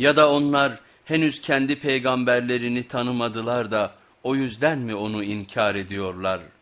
Ya da onlar henüz kendi peygamberlerini tanımadılar da o yüzden mi onu inkar ediyorlar?''